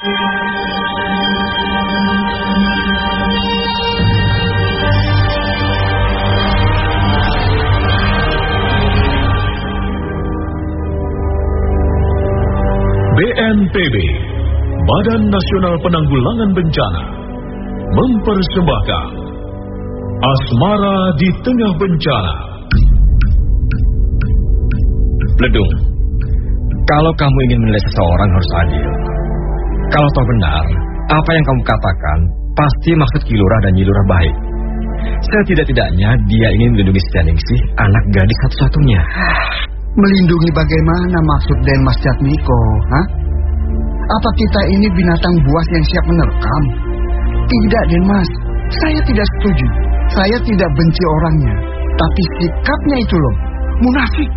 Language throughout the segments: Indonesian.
BNPB, Badan Nasional Penanggulangan Bencana, mempersembahkan Asmara di Tengah Bencana. Ledung, kalau kamu ingin menilai seseorang harus adil. Kalau toh benar, apa yang kamu katakan pasti maksud Kilura dan Nyilura baik. Setidak-tidaknya dia ingin melindungi Seningsih, anak gadis satu-satunya. Melindungi bagaimana maksud Den Mas Jatmiko? Hah? Apa kita ini binatang buas yang siap menerkam? Tidak, Den Mas. Saya tidak setuju. Saya tidak benci orangnya. Tapi sikapnya itu loh, munafik.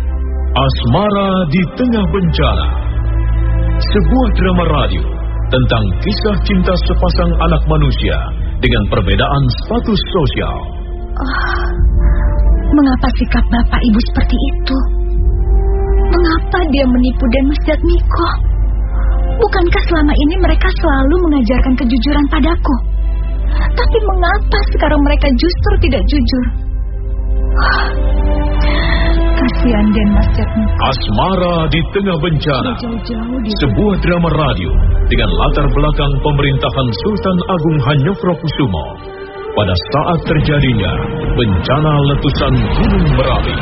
Asmara di Tengah Bencana. Sebuah drama radio tentang kisah cinta sepasang anak manusia dengan perbedaan status sosial. Oh, mengapa sikap bapak ibu seperti itu? Mengapa dia menipu dan Mas Miko? Bukankah selama ini mereka selalu mengajarkan kejujuran padaku? Tapi mengapa sekarang mereka justru tidak jujur? Mas Jatmiko. Asmara di Tengah Bencana. Sebuah drama radio dengan latar belakang pemerintahan Sultan Agung Hanyokrokusumo pada saat terjadinya bencana letusan Gunung Merapi.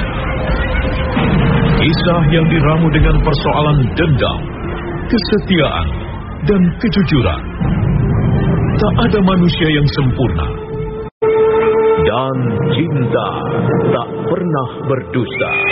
Kisah yang diramu dengan persoalan dendam, kesetiaan, dan kejujuran. Tak ada manusia yang sempurna. Dan cinta tak pernah berdusta.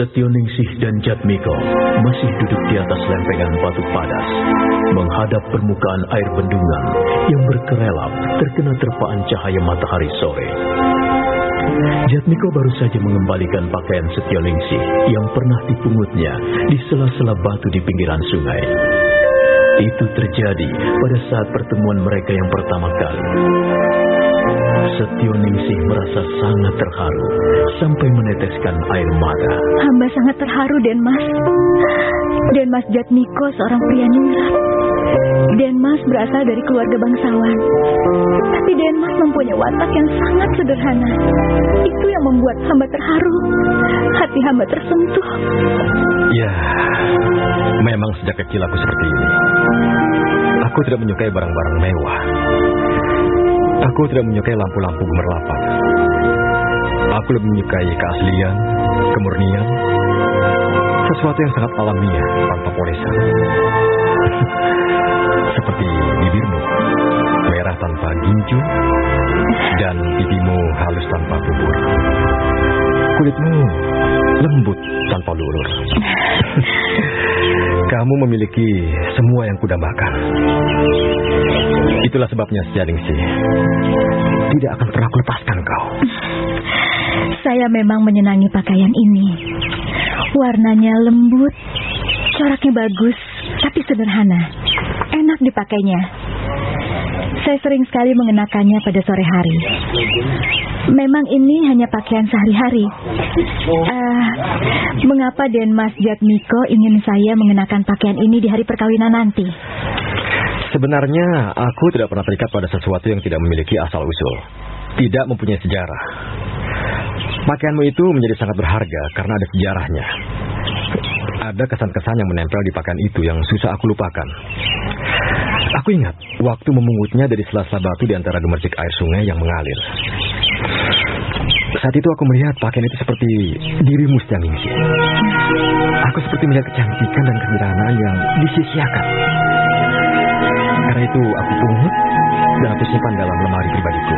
Setioningsi dan Jatmiko masih duduk di atas lempengan batu padas, menghadap permukaan air bendungan yang berkerelap terkena terpaan cahaya matahari sore. Jatmiko baru saja mengembalikan pakaian Setioningsi yang pernah dipungutnya di sela-sela batu di pinggiran sungai. Itu terjadi pada saat pertemuan mereka yang pertama kali. Setio Ningsih merasa sangat terharu sampai meneteskan air mata. Hamba sangat terharu, Denmas. Denmas Jatmiko seorang pria ningrat. Denmas berasal dari keluarga bangsawan. Tapi Denmas mempunyai watak yang sangat sederhana. Itu yang membuat hamba terharu. Hati hamba tersentuh. Ya, memang sejak kecil aku seperti ini. Aku tidak menyukai barang-barang mewah. Aku tidak menyukai lampu-lampu gemerlapan. Aku lebih menyukai keaslian, kemurnian, sesuatu yang sangat alamiah tanpa polesan. Seperti bibirmu, merah tanpa ginju, dan pipimu halus tanpa bubur. Kulitmu lembut tanpa lurus. Kamu memiliki semua yang kudambakan. Itulah sebabnya Sjalingsi tidak akan pernah kulepaskan kau. Saya memang menyenangi pakaian ini. Warnanya lembut, coraknya bagus, tapi sederhana. Enak dipakainya. Saya sering sekali mengenakannya pada sore hari. Memang ini hanya pakaian sehari-hari. Uh, mengapa Den Mas Jatmiko ingin saya mengenakan pakaian ini di hari perkawinan nanti? Sebenarnya aku tidak pernah terikat pada sesuatu yang tidak memiliki asal-usul. Tidak mempunyai sejarah. Pakaianmu itu menjadi sangat berharga karena ada sejarahnya. Ada kesan-kesan yang menempel di pakaian itu yang susah aku lupakan. Aku ingat waktu memungutnya dari sela-sela batu di antara gemercik air sungai yang mengalir. Saat itu aku melihat pakaian itu seperti dirimu Stianingsi. Aku seperti melihat kecantikan dan kesederhanaan yang disia-siakan. Karena itu aku pungut dan aku simpan dalam lemari pribadiku.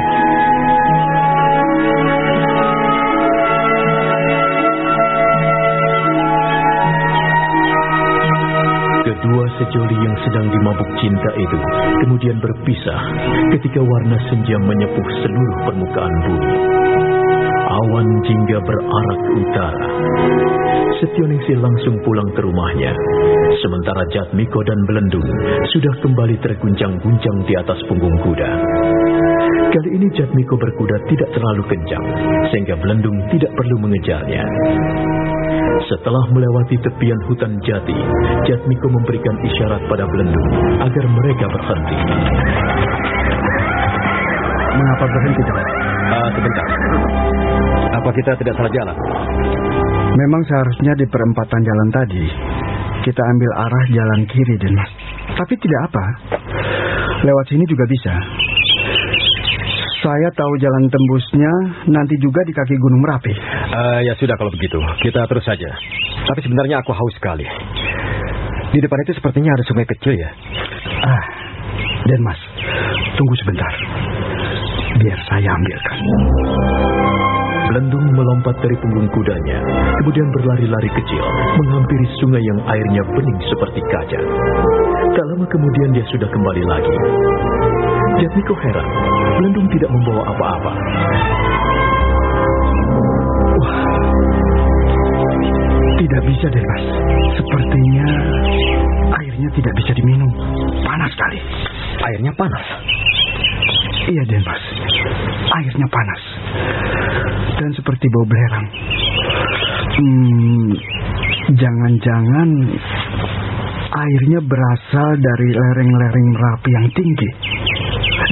Sejoli yang sedang dimabuk cinta itu kemudian berpisah ketika warna senja menyepuh seluruh permukaan bumi. Awan jingga berarak utara. Setioningsi langsung pulang ke rumahnya. Sementara Jatmiko dan Belendung sudah kembali terguncang-guncang di atas punggung kuda. Kali ini Jatmiko berkuda tidak terlalu kencang, sehingga Belendung tidak perlu mengejarnya. Setelah melewati tepian hutan jati, Jatmiko memberikan isyarat pada Belendung agar mereka berhenti. Mengapa berhenti, Tuan? Uh, sebentar. Apa kita tidak salah jalan? Memang seharusnya di perempatan jalan tadi kita ambil arah jalan kiri, Den Mas. Tapi tidak apa. Lewat sini juga bisa. Saya tahu jalan tembusnya nanti juga di kaki Gunung Merapi. Uh, ya sudah kalau begitu, kita terus saja. Tapi sebenarnya aku haus sekali. Di depan itu sepertinya ada sungai kecil ya. Ah, dan Mas, tunggu sebentar. Biar saya ambilkan. Belendung melompat dari punggung kudanya, kemudian berlari-lari kecil, menghampiri sungai yang airnya bening seperti kaca. Tak lama kemudian dia sudah kembali lagi. Jatmiko heran, Belendung tidak membawa apa-apa. Tidak bisa deh. Sepertinya airnya tidak bisa diminum. Panas sekali. Airnya panas? Iya Den Mas, airnya panas. Dan seperti bau belerang. Hmm, jangan-jangan airnya berasal dari lereng-lereng Merapi yang tinggi.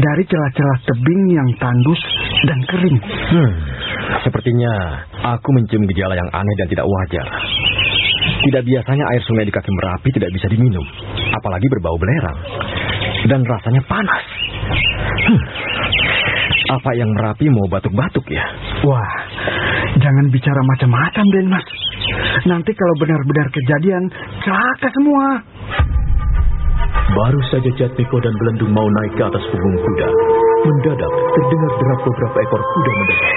Dari celah-celah tebing yang tandus dan kering. Hmm, sepertinya aku mencium gejala yang aneh dan tidak wajar. Tidak biasanya air sungai di kaki Merapi tidak bisa diminum, apalagi berbau belerang. Dan rasanya panas. Hmm, apa yang Merapi mau batuk-batuk ya? Wah, jangan bicara macam-macam, Den Mas. Nanti kalau benar-benar kejadian, celaka semua. Baru saja Jatmiko dan Belendung mau naik ke atas punggung kuda. Mendadak terdengar derap beberapa ekor kuda mendekat.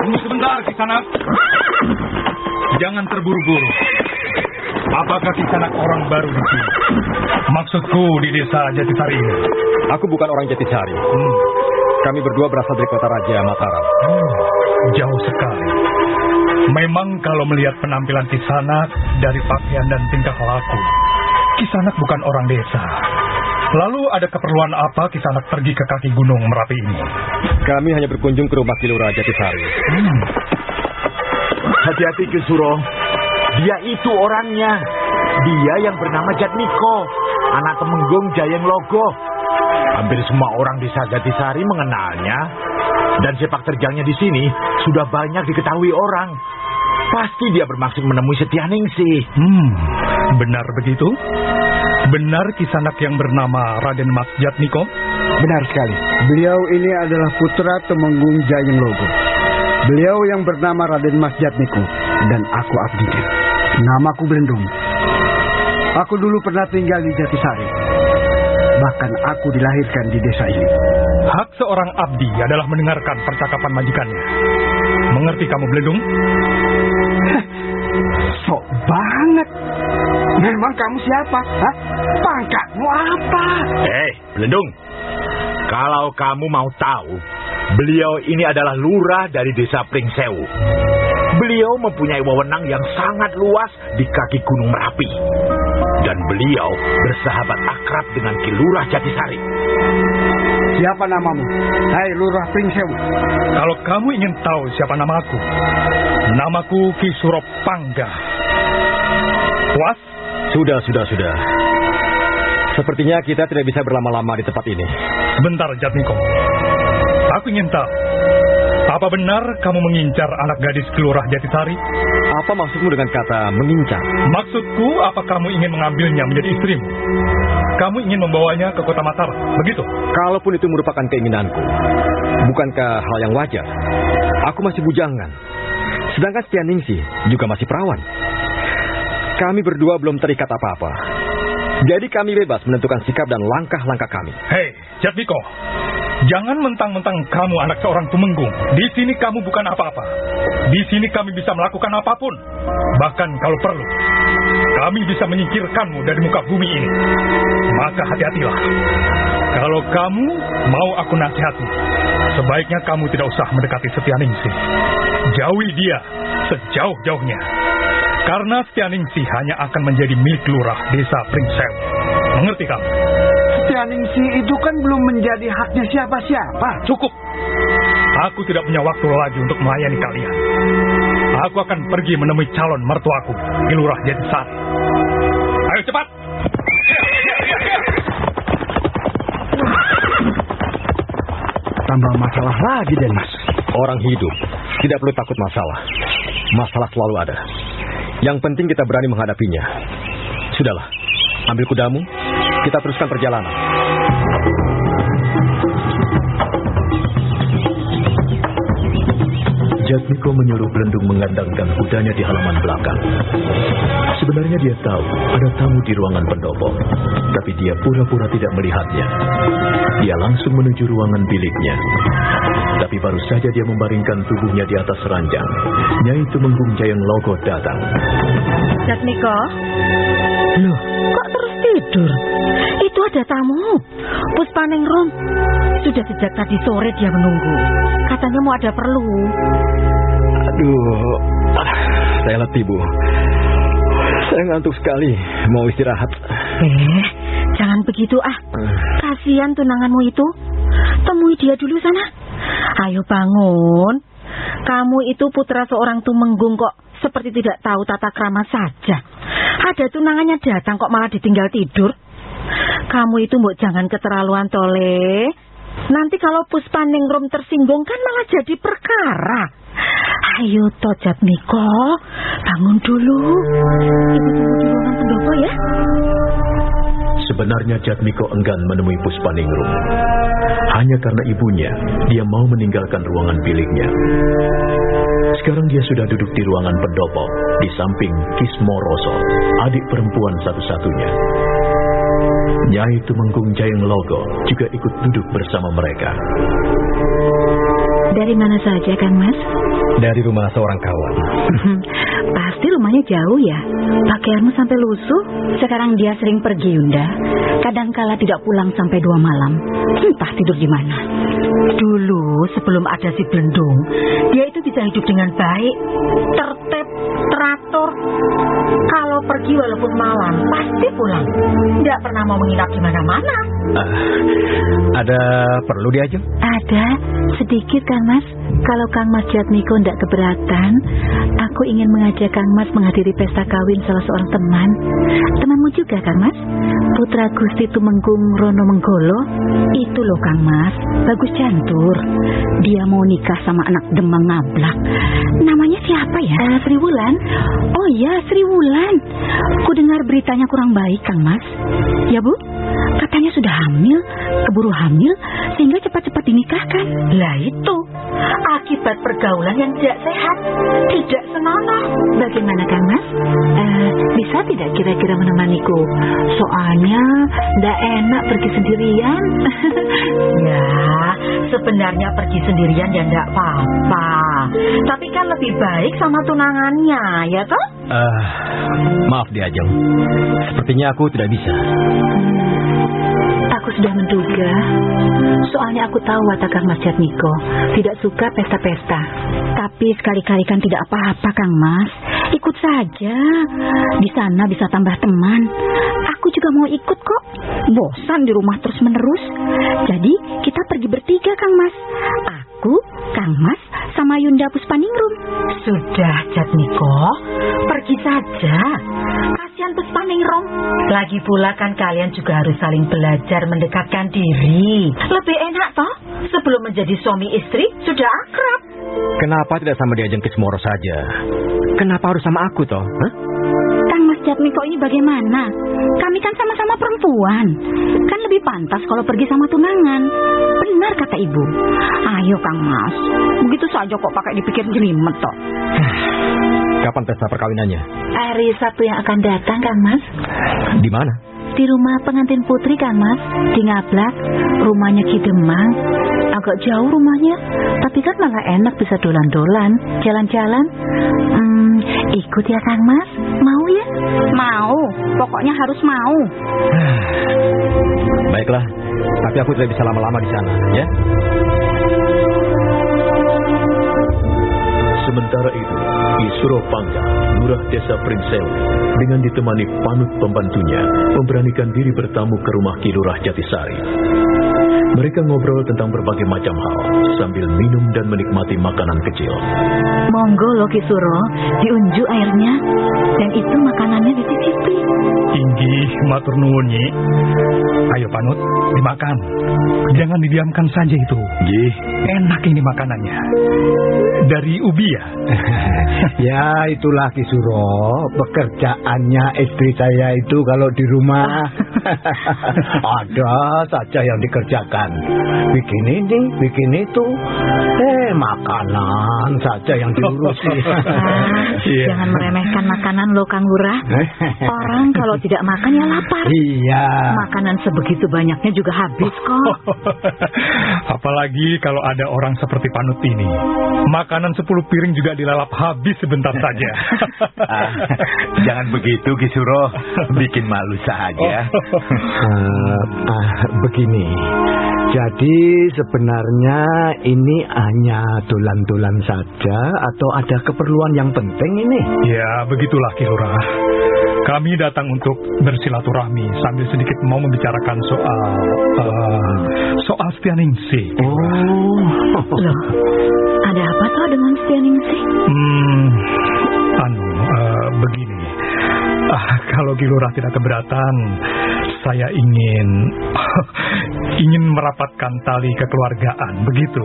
Tunggu sebentar, Kisanak. Jangan terburu-buru. Apakah Kisanak orang baru di sini? Maksudku di desa Jatisari ini. Aku bukan orang Jatisari. Hmm. Kami berdua berasal dari kota Raja Mataram. Hmm, jauh sekali. Memang kalau melihat penampilan Kisanak dari pakaian dan tingkah laku, Kisanak bukan orang desa. Lalu ada keperluan apa Kisanak pergi ke kaki gunung Merapi ini? Kami hanya berkunjung ke rumah Kilura Jatisari. Hmm. Hati-hati Kisuro. Dia itu orangnya. Dia yang bernama Jatmiko. Anak Temenggung Jayeng Logo. Hampir semua orang di Jatisari mengenalnya. Dan sepak terjangnya di sini sudah banyak diketahui orang. Pasti dia bermaksud menemui Setianingsih. Hmm, benar begitu? Benar kisanak yang bernama Raden Mas Jatmiko? Benar sekali. Beliau ini adalah putra Temenggung Jayeng Logo. Beliau yang bernama Raden Mas Jatmiko. Dan aku Abdidir. Namaku Belendung. Aku dulu pernah tinggal di Jatisari. Bahkan aku dilahirkan di desa ini. Hak seorang abdi adalah mendengarkan percakapan majikannya. Mengerti kamu, Belendung? Sok banget. Memang kamu siapa? Hah? Pangkatmu apa? Eh, Belendung. Kalau kamu mau tahu, beliau ini adalah lurah dari desa Pringsewu. Beliau mempunyai wewenang yang sangat luas di kaki Gunung Merapi. Dan beliau bersahabat akrab dengan Kilurah Jatisari. Siapa namamu? Hai Lurah Pringsewu. Kalau kamu ingin tahu siapa namaku, namaku Ki Suropangga. Puas? Sudah, sudah, sudah. Sepertinya kita tidak bisa berlama-lama di tempat ini. Sebentar, Jatmiko. Aku ingin tahu, apa benar kamu mengincar anak gadis kelurah Jatisari? Apa maksudmu dengan kata mengincar? Maksudku, apa kamu ingin mengambilnya menjadi istrimu? Kamu ingin membawanya ke kota Mataram, begitu? Kalaupun itu merupakan keinginanku, bukankah hal yang wajar? Aku masih bujangan. Sedangkan Stianingsi juga masih perawan. Kami berdua belum terikat apa-apa. Jadi kami bebas menentukan sikap dan langkah-langkah kami. Hei, Jatmiko. Jangan mentang-mentang kamu anak seorang tumenggung. Di sini kamu bukan apa-apa. Di sini kami bisa melakukan apa pun. Bahkan kalau perlu, kami bisa menyingkirkanmu dari muka bumi ini. Maka hati-hatilah. Kalau kamu mau aku nasihati, sebaiknya kamu tidak usah mendekati Setianingsih. Jauhi dia sejauh-jauhnya. Karena Setianingsih hanya akan menjadi milik lurah desa Pringsew. Mengerti kamu? Setianingsih itu kan belum menjadi haknya siapa-siapa. Cukup. Aku tidak punya waktu lagi untuk melayani kalian. Aku akan pergi menemui calon mertuaku di Lurah Jatisari. Ayo cepat. Tambah masalah lagi, Denmas. Orang hidup tidak perlu takut masalah. Masalah selalu ada. Yang penting kita berani menghadapinya. Sudahlah, ambil kudamu, kita teruskan perjalanan. Jatmiko menyuruh Belendung mengandangkan kudanya di halaman belakang. Sebenarnya dia tahu ada tamu di ruangan pendopo, tapi dia pura-pura tidak melihatnya. Dia langsung menuju ruangan biliknya. Tapi baru saja dia membaringkan tubuhnya di atas ranjang, Nyai Tumenggung Jayang Logo datang. Jatmiko, Loh, kok terus tidur? Itu ada tamu. Puspaningrum. Sudah sejak tadi sore dia menunggu. Katanya mau ada perlu. Aduh, ah, saya letih, Bu. Saya ngantuk sekali, mau istirahat. Eh, jangan begitu ah. Kasihan tunanganmu itu. Temui dia dulu sana. Ayo bangun. Kamu itu putra seorang tumenggung kok seperti tidak tahu tata krama saja. Ada tunangannya datang kok malah ditinggal tidur. Kamu itu mbok jangan keterlaluan tole. Nanti kalau Puspaningrum tersinggung kan malah jadi perkara. Ayo toh Jatmiko, bangun dulu. Ibu tunggu di ruangan pendopo ya. Sebenarnya Jatmiko enggan menemui Puspaningrum. Hanya karena ibunya, dia mau meninggalkan ruangan biliknya. Sekarang dia sudah duduk di ruangan pendopo, di samping Kismo Roso, adik perempuan satu-satunya. Nyai Tumenggung Jayeng Logo juga ikut duduk bersama mereka. Dari mana saja Kang Mas? Dari rumah seorang kawan. Pasti rumahnya jauh ya. Pakaianmu sampai lusuh. Sekarang dia sering pergi, Yunda. Kadangkala tidak pulang sampai dua malam. Entah tidur di mana. Dulu sebelum ada si Belendung, dia itu bisa hidup dengan baik, tertib, teratur. Kalau pergi walaupun malam, pasti pulang. Tidak pernah mau menginap di mana-mana. Ah, ada perlu diajeng? Ada, sedikit Kang Mas. Kalau Kang Mas Jatmiko tidak keberatan, aku ingin mengajak Kang Mas menghadiri pesta kawin salah seorang teman. Temanmu juga Kang Mas? Putra Gusti Tumenggung Rono Menggolo. Itu loh Kang Mas, bagus jantur. Dia mau nikah sama anak Demang Ngablak. Namanya siapa ya? Eh, Sri Wulan. Oh iya, Sri Wulan. Ku dengar beritanya kurang baik Kang Mas. Ya Bu? Katanya sudah hamil, keburu hamil, sehingga cepat-cepat dinikahkan. Lah itu, akibat pergaulan yang tidak sehat, tidak senonoh. Bagaimana Kang Mas? Eh, bisa tidak kira-kira menemaniku? Soalnya ndak enak pergi sendirian. Ya, sebenarnya pergi sendirian ya enggak apa-apa. Tapi kan lebih baik sama tunangannya, ya toh? Ah, maaf diajeng. Sepertinya aku tidak bisa. Sudah menduga. Soalnya aku tahu watak Kang Mas Jatmiko tidak suka pesta-pesta. Tapi sekali-kali kan tidak apa-apa Kang Mas. Ikut saja. Di sana bisa tambah teman. Aku juga mau ikut kok. Bosan di rumah terus-menerus. Jadi kita pergi bertiga, Kang Mas. Aku, Kang Mas, sama Yunda Puspaningrum. Sudah, Jatmiko. Pergi saja. Kasihan Puspaningrum. Lagi pula kan kalian juga harus saling belajar mendekatkan diri. Lebih enak toh? Sebelum menjadi suami istri, sudah akrab. Kenapa tidak sama Diajeng Kismoro saja? Kenapa harus sama aku toh? Hah? Jatmiko ini bagaimana? Kami kan sama-sama perempuan. Kan lebih pantas kalau pergi sama tunangan. Benar kata ibu. Ayo Kang Mas. Begitu saja kok pakai dipikir jelimet toh. Kapan pesta perkawinannya? Hari Sabtu yang akan datang, Kang Mas. Di mana? Di rumah pengantin putri, Kang Mas. Di Ngablak, rumahnya Ki Demang. Agak jauh rumahnya, tapi kan malah enak bisa dolan-dolan, jalan-jalan. Hmm, ikut ya, Kang Mas. Mau ya? Mau. Pokoknya harus mau. Baiklah, tapi aku tidak bisa lama-lama di sana, ya? Sementara itu, di Suropangga, Lurah Desa Prinsewu, dengan ditemani panut pembantunya, memberanikan diri bertamu ke rumah Ki Lurah Jatisari. Mereka ngobrol tentang berbagai macam hal, sambil minum dan menikmati makanan kecil. Monggo loh Kisuro, diunjuk airnya. Dan itu makanannya dicicipi. Inggih, matur nuwun, Nyi. Ayo Panut, dimakan. Jangan didiamkan saja itu. Nggih. Enak ini makanannya. Dari ubi ya? ya itulah Kisuro Pekerjaannya istri saya itu kalau di rumah Ada saja yang dikerjakan Bikin ini, bikin itu Eh makanan saja yang diurusi Ah, Iya. Jangan meremehkan makanan lo, Kang Lurah. Orang kalau tidak makan ya lapar. Iya Makanan sebegitu banyaknya juga habis kok. Apalagi kalau ada orang seperti Panut ini. Makanan 10 piring juga dilalap habis sebentar saja. Ah, Jangan begitu Kisuro Bikin malu saja ah, Begini Jadi sebenarnya ini hanya dolan-dolan saja Atau ada keperluan yang penting ini ya, begitulah Ki Lurah. Kami datang untuk bersilaturahmi sambil sedikit mau membicarakan soal eh, soal Setianingsih. Oh Loh, ada apa toh dengan Stianingsih? Hmm, anu, eh, begini. Ah, kalau Ki Lurah tidak keberatan, saya ingin ingin merapatkan tali kekeluargaan, begitu.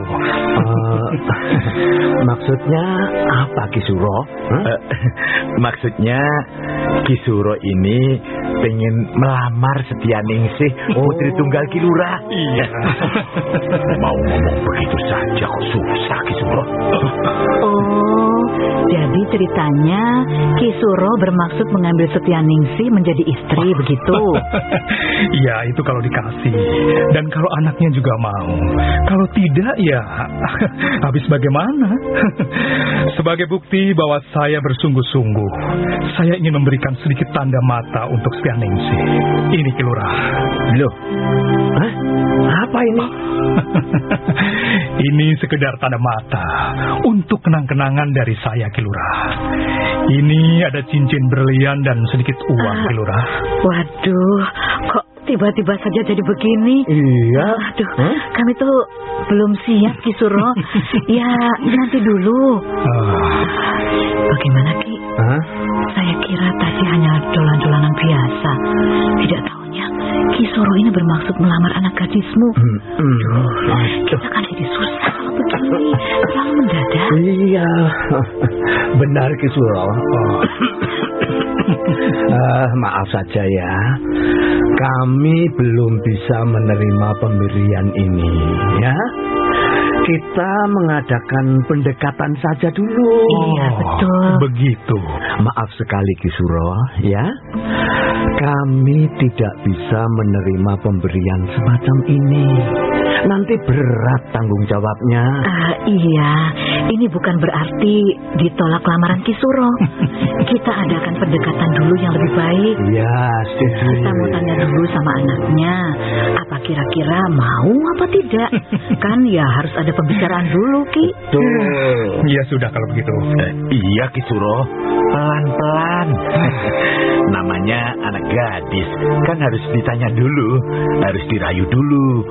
Eh, Maksudnya apa Kisuro? Eh, maksudnya Kisuro ini pengen melamar Setianingsih Putri Tunggal Kilura. Iya. Mau ngomong begitu saja kok susah Kisuro. Oh, jadi ceritanya Kisuro bermaksud mengambil Setianingsih menjadi istri begitu. Ya, itu kalau dikasih. Dan kalau anaknya juga mau. Kalau tidak, ya habis bagaimana? Sebagai bukti bahwa saya bersungguh-sungguh, saya ingin memberikan sedikit tanda mata untuk Stianingsih. Ini Kilurah. Loh, Hah? apa ini? Ini sekedar tanda mata untuk kenang-kenangan dari saya, Kilurah. Ini ada cincin berlian dan sedikit uang, Ah. Kilurah. Waduh, kok tiba-tiba saja jadi begini? Iya. Aduh, Hah? kami tuh belum siap Kisuro. ya, nanti dulu. Ah, Bagaimana Ki? Hah? Saya kira tadi hanya dolan-dolanan biasa. Tidak tahunya Kisoro ini bermaksud melamar anak gadismu. Hmm, hmm. Kita kan jadi susah begini. Terlalu mendadak. Iya, benar Kisuro. Oh. Ah, maaf saja ya, kami belum bisa menerima pemberian ini, ya. Kita mengadakan pendekatan saja dulu. Iya, betul. Begitu. Maaf sekali Kisuro, ya. Kami tidak bisa menerima pemberian semacam ini. Nanti berat tanggung jawabnya. Ah, iya, ini bukan berarti ditolak lamaran Kisuro. Kita adakan pendekatan dulu yang lebih baik. Ya, setuju. Kita mau tanya dulu sama anaknya, apa kira-kira mau apa tidak? Kan ya harus ada pembicaraan dulu, Ki. Tuh. Ya sudah kalau begitu. Eh, iya Kisuro, Pelan-pelan. Namanya anak gadis. Kan harus ditanya dulu. Harus dirayu dulu.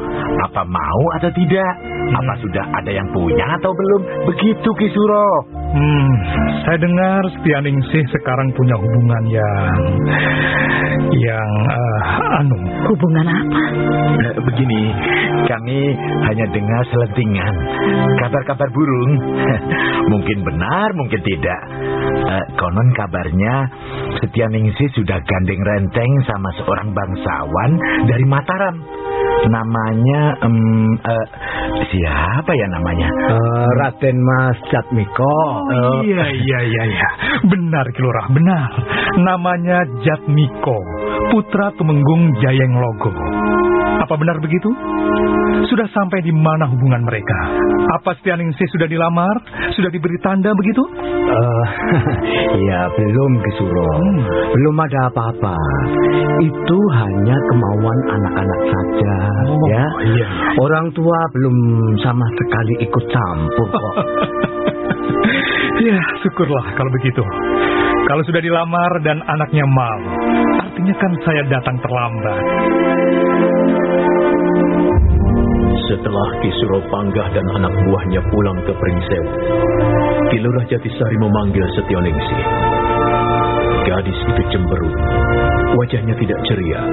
Apa mau atau tidak? Apa sudah ada yang punya atau belum? Begitu Kisuro. Hmm, saya dengar Setianingsih sekarang punya hubungan yang yang uh, anu. Hubungan apa? Eh, Begini, kami hanya dengar selentingan. Kabar-kabar burung. mungkin benar, mungkin tidak. Eh, konon kabarnya Setianingsih sudah gandeng renteng sama seorang bangsawan dari Mataram. Namanya, em, eh, siapa ya namanya? Eh, Raden Mas Jatmiko. Oh iya iya iya iya. Benar Kilurah, benar. Namanya Jatmiko, putra Tumenggung Jayeng Logo. Apa benar begitu? Sudah sampai di mana hubungan mereka? Apa Setianingsih sudah dilamar? Sudah diberi tanda begitu? Eh, ya belum Kisuro. Belum ada apa-apa. Itu hanya kemauan anak-anak saja, Oh, ya. iya. Orang tua belum sama sekali ikut campur kok. Ya, syukurlah kalau begitu. Kalau sudah dilamar dan anaknya mau, artinya kan saya datang terlambat. Setelah Kisuro Panggah dan anak buahnya pulang ke Pringsewu, Kilurah Jatisari memanggil Setioningsi. Gadis itu cemberut, wajahnya tidak ceria.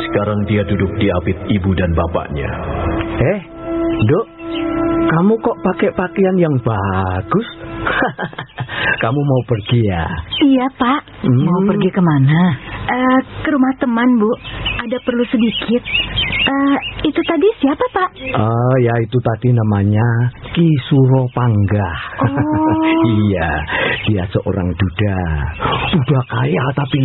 Sekarang dia duduk di apit ibu dan bapaknya. Eh, Dok, kamu kok pakai pakaian yang bagus? kamu mau pergi ya? Iya, Pak. Mau Hmm. pergi ke mana? Eh, ke rumah teman, Bu. Ada perlu sedikit. Eh, itu tadi siapa, Pak? Oh, ya itu tadi namanya Kisuro Panggah. Oh. iya, dia seorang duda. Udah kaya tapi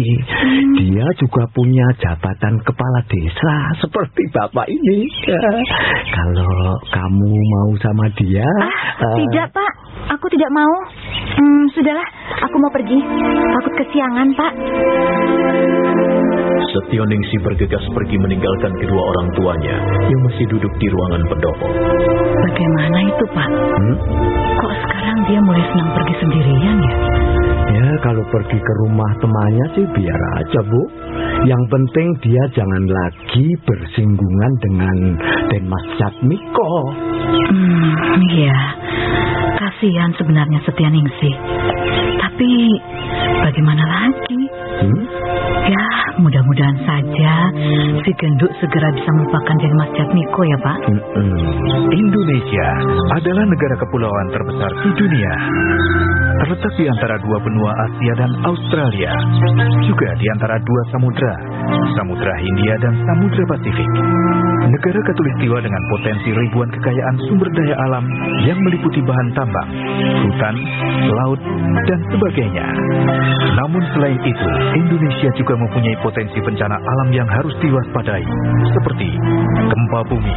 dia juga punya jabatan kepala desa seperti bapak ini. Kalau kamu mau sama dia, Ah, eh, tidak, Pak. Aku tidak mau. Hmm, sudahlah. Aku mau pergi. Takut kesiangan, Pak. Setioningsi bergegas pergi meninggalkan kedua orang tuanya yang masih duduk di ruangan pendopo. Bagaimana itu, Pak? hmm? Kok sekarang dia mulai senang pergi sendirian ya? Ya kalau pergi ke rumah temannya sih biar aja bu. Yang penting dia jangan lagi bersinggungan dengan Denmas Jatmiko. Hmm, iya. Kasihan sebenarnya Setianingsih. Tapi bagaimana lagi? Hmm? Ya, mudah-mudahan saja si genduk segera bisa melupakan Denmas Jatmiko ya, Pak. Mm-mm. Indonesia adalah negara kepulauan terbesar di dunia. Terletak di antara dua benua Asia dan Australia, juga di antara dua samudra, Samudra Hindia dan Samudra Pasifik. Negara katulistiwa dengan potensi ribuan kekayaan sumber daya alam yang meliputi bahan tambang, hutan, laut, dan sebagainya. Namun selain itu, Indonesia juga mempunyai potensi bencana alam yang harus diwaspadai, seperti gempa bumi,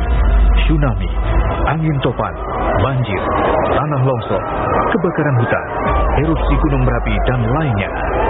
tsunami, angin topan, banjir, tanah longsor, kebakaran hutan, erupsi gunung berapi, dan lainnya.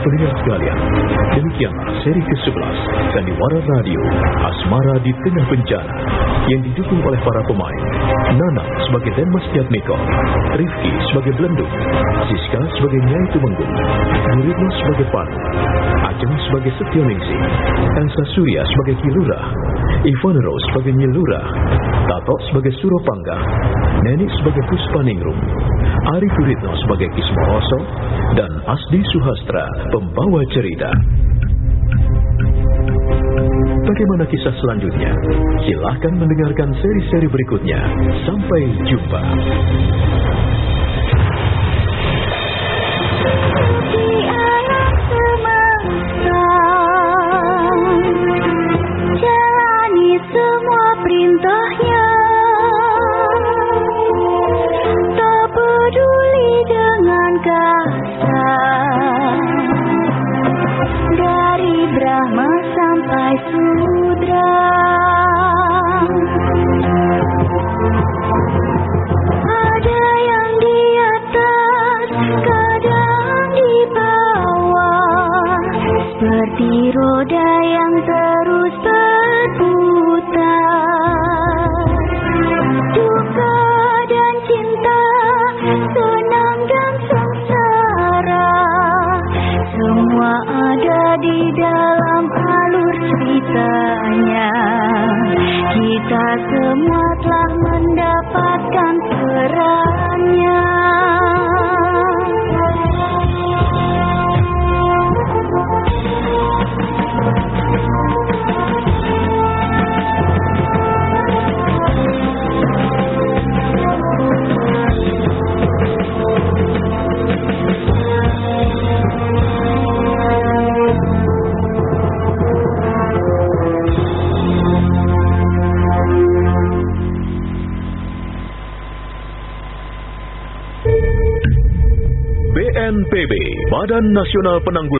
Pendengar sekalian, demikianlah seri ke-11 Sandiwara Radio Asmara di Tengah Bencana yang didukung oleh para pemain. Nana sebagai Denmas Jatmiko, Rifki sebagai Belendung, Siska sebagai Nyai Tumenggung, Guritno sebagai Panu, Ajeng sebagai Setioningsi, Elsa Surya sebagai Kilurah, Ivan Rose sebagai Nyelurah, Tato sebagai Suropangga, Neni sebagai Puspaningrum, Ari Guritno sebagai Kismohoso, dan Asdi Suhastra pembawa cerita. Bagaimana kisah selanjutnya? Silahkan mendengarkan seri-seri berikutnya. Sampai jumpa. Jalani semua perintahnya Kita semua telah mendapatkan terang BNPB, Badan Nasional Penanggulangan